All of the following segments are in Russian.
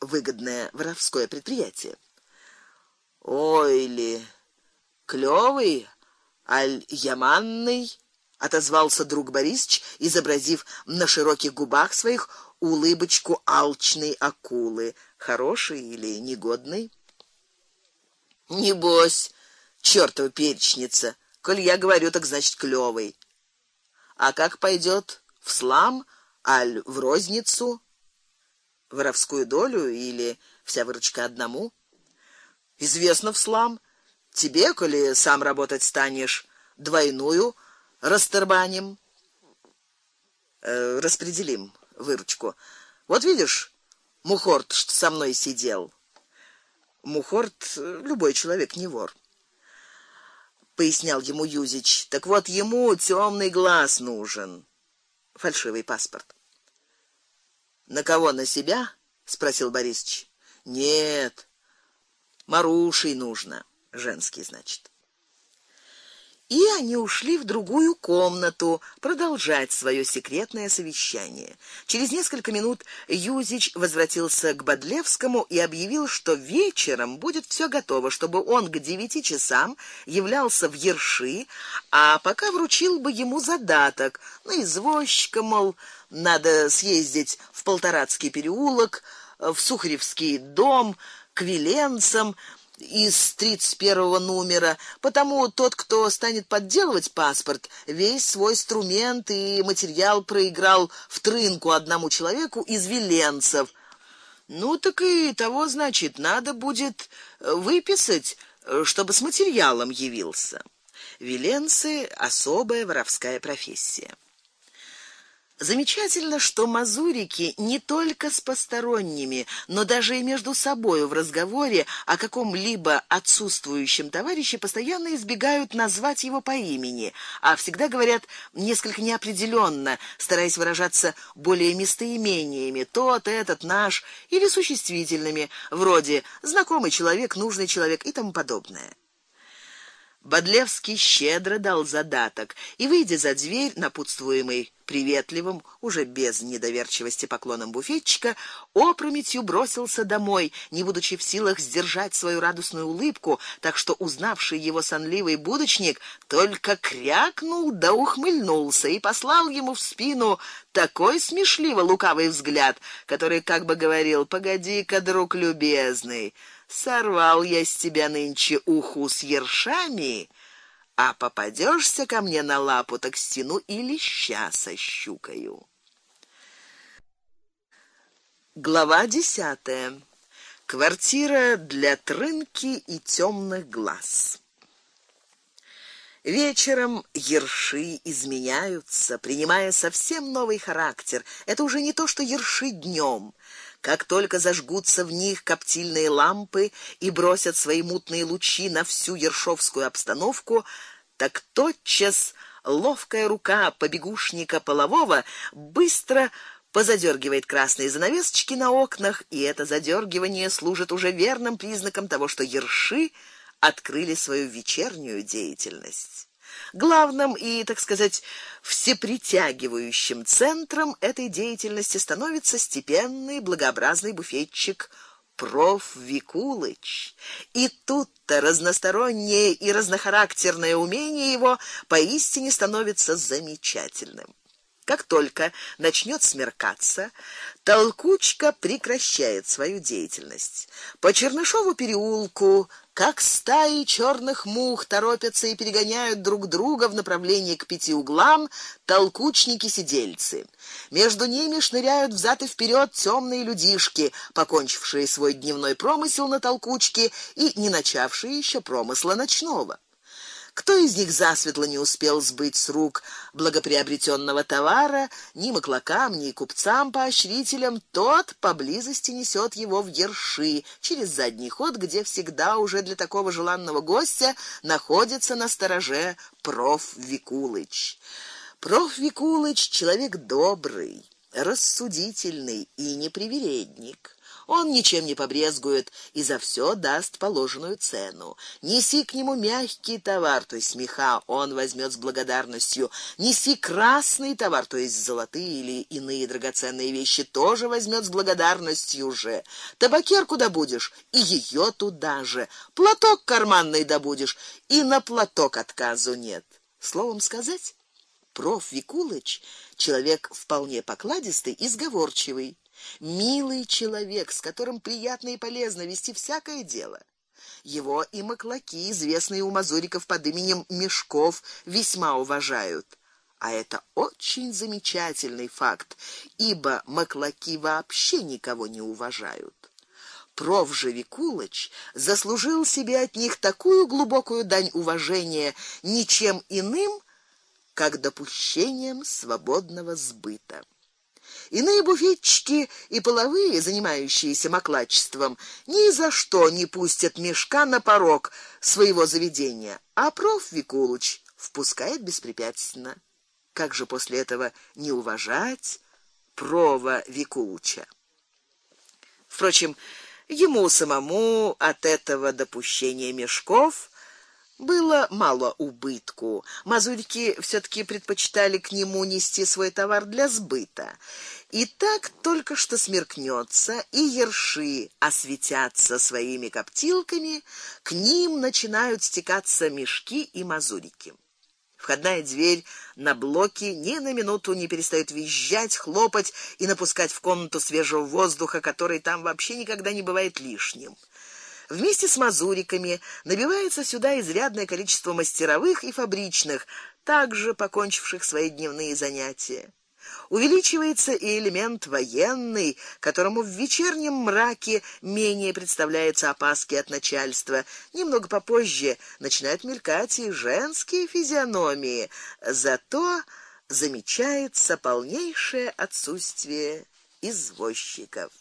выгодное воровское предприятие. Ой ли, клёвый, аль яманный, отозвался друг Борисович, изобразив на широких губах своих улыбочку алчной акулы. Хороший или негодный? Небось, чёртова перечница. Коль я говорю, так значит клёвый. А как пойдёт в слам, аль в розницу? Воровскую долю или вся выручка одному? Известно в слам. Тебе, коли сам работать станешь, двойную расторбаним. Э, распределим выручку. Вот видишь, Мухорт, что со мной сидел. Мухорт любой человек не вор. Пояснял ему Юзич. Так вот ему темный глаз нужен. Фальшивый паспорт. На кого на себя? спросил Борисович. Нет. Марушей нужно, женский, значит и они ушли в другую комнату продолжать свое секретное совещание. Через несколько минут Юзич возвратился к Бодлевскому и объявил, что вечером будет все готово, чтобы он к девяти часам являлся в Ерши, а пока вручил бы ему задаток на извозчика, мол, надо съездить в Полторацкий переулок, в Сухаревский дом, к Веленцам, из 31 номера, потому тот, кто станет подделывать паспорт, весь свой инструмент и материал проиграл в трынку одному человеку из Веленцев. Ну так и того, значит, надо будет э, выписать, э, чтобы с материалом явился. Веленцы особая воровская профессия. Замечательно, что мазурики не только с посторонними, но даже и между собой в разговоре о каком-либо отсутствующем товарище постоянно избегают назвать его по имени, а всегда говорят несколько неопределенно, стараясь выражаться более местоимениями: тот, этот, наш или существительными, вроде знакомый человек, нужный человек и тому подобное. Бодлевский щедро дал задаток и выйдя за дверь, напутствуемый приветливым, уже без недоверчивости поклоном буфетчика, опрометью бросился домой, не будучи в силах сдержать свою радостную улыбку, так что узнавший его сонливый будочник только крякнул да ухмыльнулся и послал ему в спину такой смешливо лукавый взгляд, который как бы говорил: "Погоди-ка, друг любезный, сорвал я с тебя нынче уху с ершами, а попадешься ко мне на лапу, так стену и леща щукою. Глава десятая. Квартира для трынки и темных глаз. Вечером ерши изменяются, принимая совсем новый характер. Это уже не то, что ерши днем. Как только зажгутся в них коптильные лампы и бросят свои мутные лучи на всю ершовскую обстановку, так тотчас ловкая рука побегушника полового быстро позадергивает красные занавесочки на окнах, и это задергивание служит уже верным признаком того, что ерши открыли свою вечернюю деятельность. Главным и, так сказать, всепритягивающим центром этой деятельности становится степенный благообразный буфетчик проф Викулыч. И тут-то разностороннее и разнохарактерное умение его поистине становится замечательным. Как только начнет смеркаться, толкучка прекращает свою деятельность. По Чернышову переулку как стаи черных мух торопятся и перегоняют друг друга в направлении к пяти углам толкучники-сидельцы. Между ними шныряют взад и вперед темные людишки, покончившие свой дневной промысел на толкучке и не начавшие еще промысла ночного. Кто из них засветло не успел сбыть с рук благоприобретенного товара, ни маклакам, ни купцам поощрителям, тот поблизости несет его в ерши через задний ход, где всегда уже для такого желанного гостя находится на стороже проф Викулыч. Проф Викулыч человек добрый, рассудительный и непривередник. Он ничем не побрезгует и за все даст положенную цену. Неси к нему мягкий товар, то есть меха, он возьмет с благодарностью. Неси красный товар, то есть золотые или иные драгоценные вещи, тоже возьмет с благодарностью же. Табакерку добудешь, и ее туда же. Платок карманный добудешь, и на платок отказу нет. Словом сказать, проф Викулыч человек вполне покладистый и сговорчивый, милый человек, с которым приятно и полезно вести всякое дело. Его и маклаки, известные у мазуриков под именем Мешков, весьма уважают. А это очень замечательный факт, ибо маклаки вообще никого не уважают. Проф же Викулыч заслужил себе от них такую глубокую дань уважения ничем иным, как допущением свободного сбыта. Иные буфетчики и половые, занимающиеся маклачеством, ни за что не пустят мешка на порог своего заведения, а проф Викулыч впускает беспрепятственно. Как же после этого не уважать прова Викулыча? Впрочем, ему самому от этого допущения мешков было мало убытку. Мазурики все таки предпочитали к нему нести свой товар для сбыта. И так только что смеркнется, и ерши осветятся своими коптилками, к ним начинают стекаться мешки и мазурики. Входная дверь на блоке ни на минуту не перестает визжать, хлопать и напускать в комнату свежего воздуха, который там вообще никогда не бывает лишним. Вместе с мазуриками набивается сюда изрядное количество мастеровых и фабричных, также покончивших свои дневные занятия. Увеличивается и элемент военный, которому в вечернем мраке менее представляется опаски от начальства. Немного попозже начинают мелькать и женские физиономии, зато замечается полнейшее отсутствие извозчиков.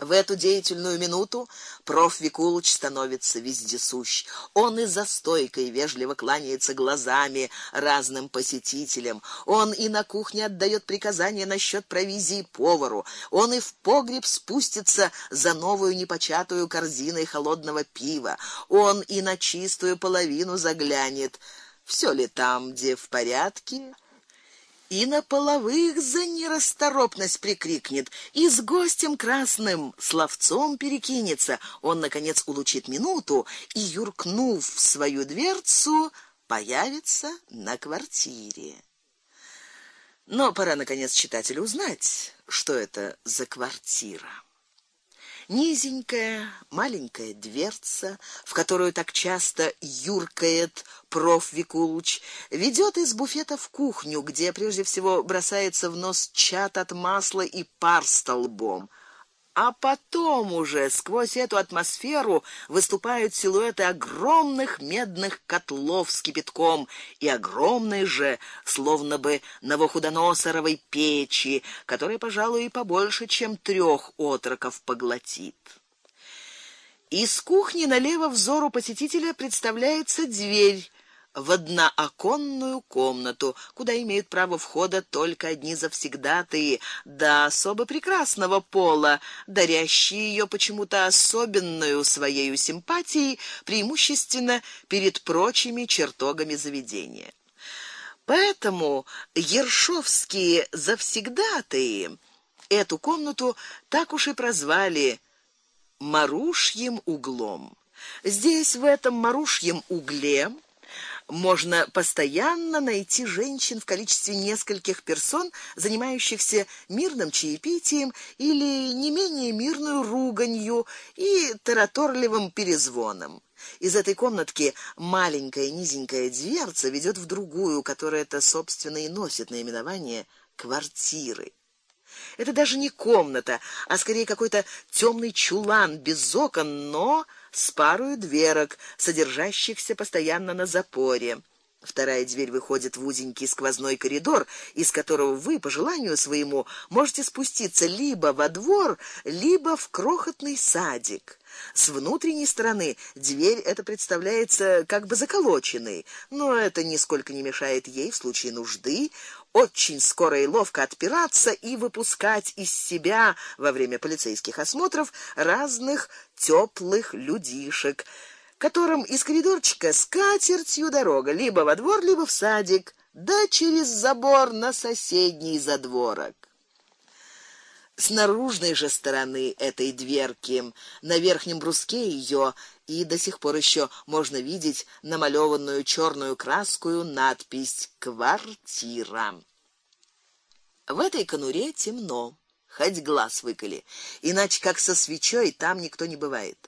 В эту деятельную минуту проф Викулыч становится вездесущ. Он и за стойкой вежливо кланяется глазами разным посетителям. Он и на кухне отдает приказания насчет провизии повару. Он и в погреб спустится за новую непочатую корзиной холодного пива. Он и на чистую половину заглянет. Все ли там, где в порядке? И на половых за нерасторопность прикрикнет, и с гостем красным словцом перекинется. Он наконец улучит минуту и юркнув в свою дверцу, появится на квартире. Но пора наконец читателю узнать, что это за квартира. Низенькая, маленькая дверца, в которую так часто юркает проф. Викулыч, ведет из буфета в кухню, где прежде всего бросается в нос чат от масла и пар столбом а потом уже сквозь эту атмосферу выступают силуэты огромных медных котлов с кипятком и огромной же, словно бы новохудоносоровой печи, которая, пожалуй, и побольше, чем трех отроков поглотит. Из кухни налево взору посетителя представляется дверь в однооконную комнату, куда имеют право входа только одни завсегдатые, да особо прекрасного пола, дарящие ее почему-то особенную своей симпатией, преимущественно перед прочими чертогами заведения. Поэтому ершовские завсегдатые эту комнату так уж и прозвали Марушьим углом. Здесь в этом Марушьем угле можно постоянно найти женщин в количестве нескольких персон, занимающихся мирным чаепитием или не менее мирную руганью и тараторливым перезвоном. Из этой комнатки маленькая низенькая дверца ведет в другую, которая это собственно и носит наименование квартиры. Это даже не комната, а скорее какой-то темный чулан без окон, но с парой дверок, содержащихся постоянно на запоре. Вторая дверь выходит в узенький сквозной коридор, из которого вы по желанию своему можете спуститься либо во двор, либо в крохотный садик. С внутренней стороны дверь эта представляется как бы заколоченной, но это нисколько не мешает ей в случае нужды очень скоро и ловко отпираться и выпускать из себя во время полицейских осмотров разных теплых людишек, которым из коридорчика с катертью дорога либо во двор, либо в садик, да через забор на соседний задворок. С наружной же стороны этой дверки, на верхнем бруске ее и до сих пор еще можно видеть намалёванную черную краскою надпись квартира. В этой конуре темно, хоть глаз выколи, иначе как со свечой там никто не бывает.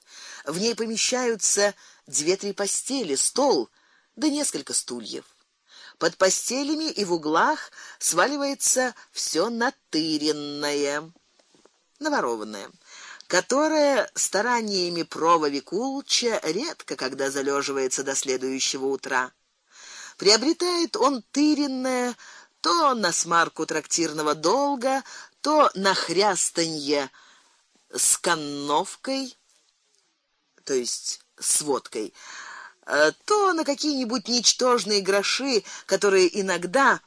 В ней помещаются две-три постели, стол, да несколько стульев. Под постелями и в углах сваливается все натыренное наворованное, которое стараниями Прова Викулча редко когда залеживается до следующего утра. Приобретает он тыренное то на смарку трактирного долга, то на хрястанье с канновкой, то есть с водкой, э, то на какие-нибудь ничтожные гроши, которые иногда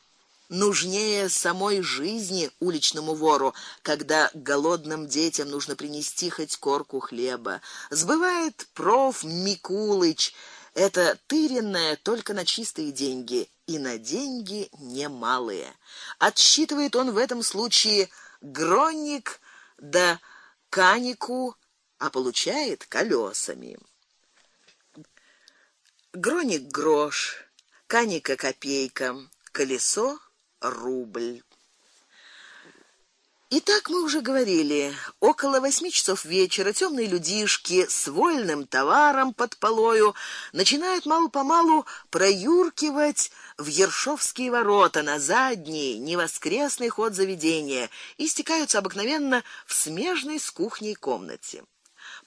нужнее самой жизни уличному вору, когда голодным детям нужно принести хоть корку хлеба. Сбывает проф Микулыч это тыренное только на чистые деньги и на деньги немалые. Отсчитывает он в этом случае гронник да канику, а получает колесами. Гроник грош, каника копейка, колесо рубль. Итак, мы уже говорили, около восьми часов вечера темные людишки с вольным товаром под полою начинают мало-помалу проюркивать в Ершовские ворота на задний, невоскресный ход заведения и стекаются обыкновенно в смежной с кухней комнате.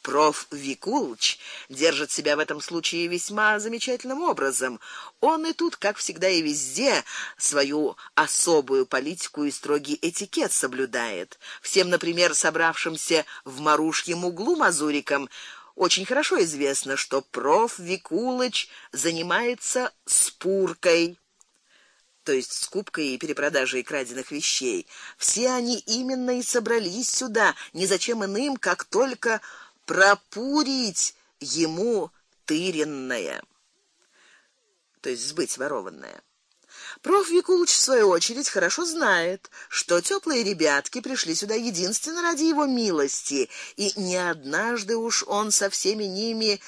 Проф Викулч держит себя в этом случае весьма замечательным образом. Он и тут, как всегда и везде, свою особую политику и строгий этикет соблюдает. Всем, например, собравшимся в Марушьем углу мазурикам очень хорошо известно, что проф Викулыч занимается спуркой то есть скупкой и перепродажей краденных вещей. Все они именно и собрались сюда, ни зачем иным, как только пропурить ему тыренное, то есть сбыть ворованное. Проф. Викулыч в свою очередь хорошо знает, что теплые ребятки пришли сюда единственно ради его милости, и не однажды уж он со всеми ними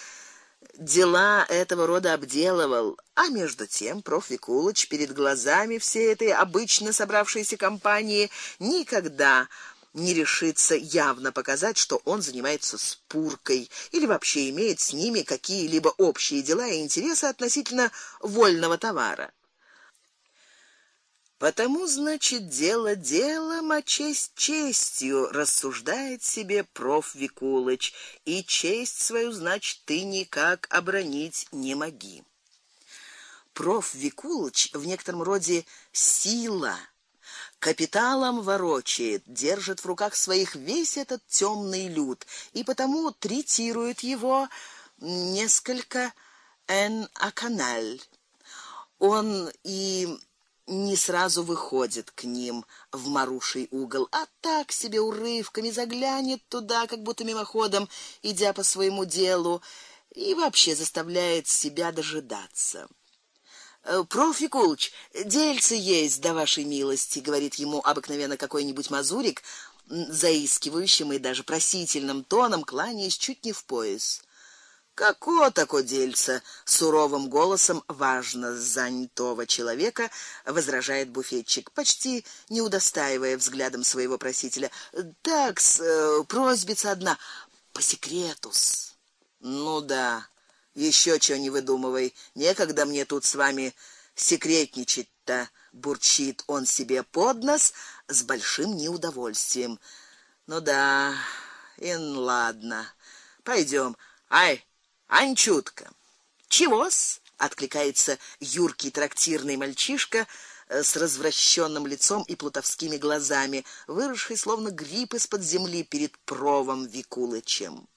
дела этого рода обделывал, а между тем проф. Викулыч перед глазами всей этой обычно собравшейся компании никогда не решится явно показать, что он занимается спуркой или вообще имеет с ними какие-либо общие дела и интересы относительно вольного товара. Потому, значит, дело делом, а честь честью, рассуждает себе проф Викулыч, и честь свою, значит, ты никак обронить не моги. Проф Викулыч в некотором роде сила капиталом ворочает, держит в руках своих весь этот темный люд, и потому третирует его несколько en аканаль. Он и не сразу выходит к ним в маруший угол, а так себе урывками заглянет туда, как будто мимоходом, идя по своему делу, и вообще заставляет себя дожидаться. Э, проф Якулыч, дельце есть до вашей милости, говорит ему обыкновенно какой-нибудь мазурик, заискивающим и даже просительным тоном, кланяясь чуть не в пояс. Како тако дельце, суровым голосом важно занятого человека возражает буфетчик, почти не удостаивая взглядом своего просителя. Так, э, просьбица одна по секрету. Ну да, еще что не выдумывай. Некогда мне тут с вами секретничать-то, бурчит он себе под нос с большим неудовольствием. Ну да, ин ладно. Пойдем. Ай, Анчутка. Чего-с? откликается юркий трактирный мальчишка э, с развращенным лицом и плутовскими глазами, выросший словно гриб из-под земли перед провом Викулычем.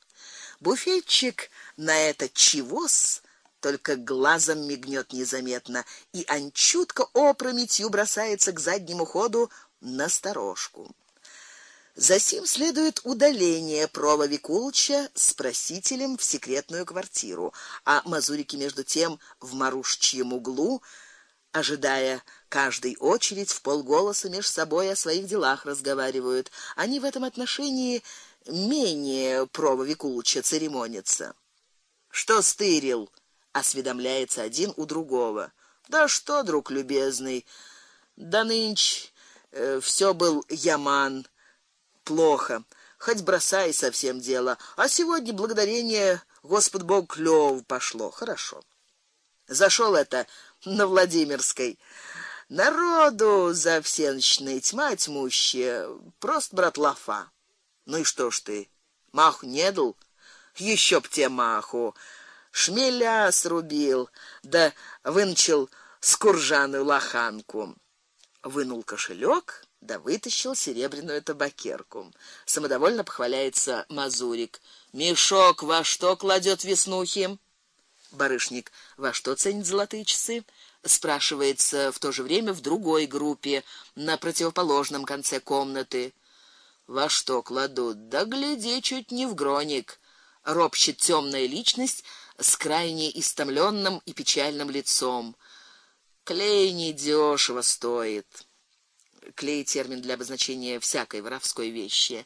Буфетчик на это чего-с только глазом мигнет незаметно, и Анчутка опрометью бросается к заднему ходу на сторожку. Засим следует удаление Прова Викулча с просителем в секретную квартиру, а мазурики между тем в марушчьем углу, ожидая каждой очередь в полголоса меж собой о своих делах разговаривают. Они в этом отношении менее Викулча церемонятся. Что стырил? осведомляется один у другого. Да что, друг любезный, да нынче э, все был яман плохо. Хоть бросай совсем дело, а сегодня благодарение Господь Бог клёв пошло. Хорошо. Зашел это на Владимирской. Народу за всеночной тьма тьмущая, просто брат лафа. Ну и что ж ты? Мах не дал? Еще б те маху. Шмеля срубил, да вынчил скуржаную лоханку. Вынул кошелек да вытащил серебряную табакерку. Самодовольно похваляется Мазурик. Мешок во что кладет веснухи? Барышник во что ценит золотые часы? спрашивается в то же время в другой группе на противоположном конце комнаты. Во что кладут? Да гляди, чуть не в гроник. Ропщет темная личность с крайне истомленным и печальным лицом. Клей не дешево стоит клей термин для обозначения всякой воровской вещи.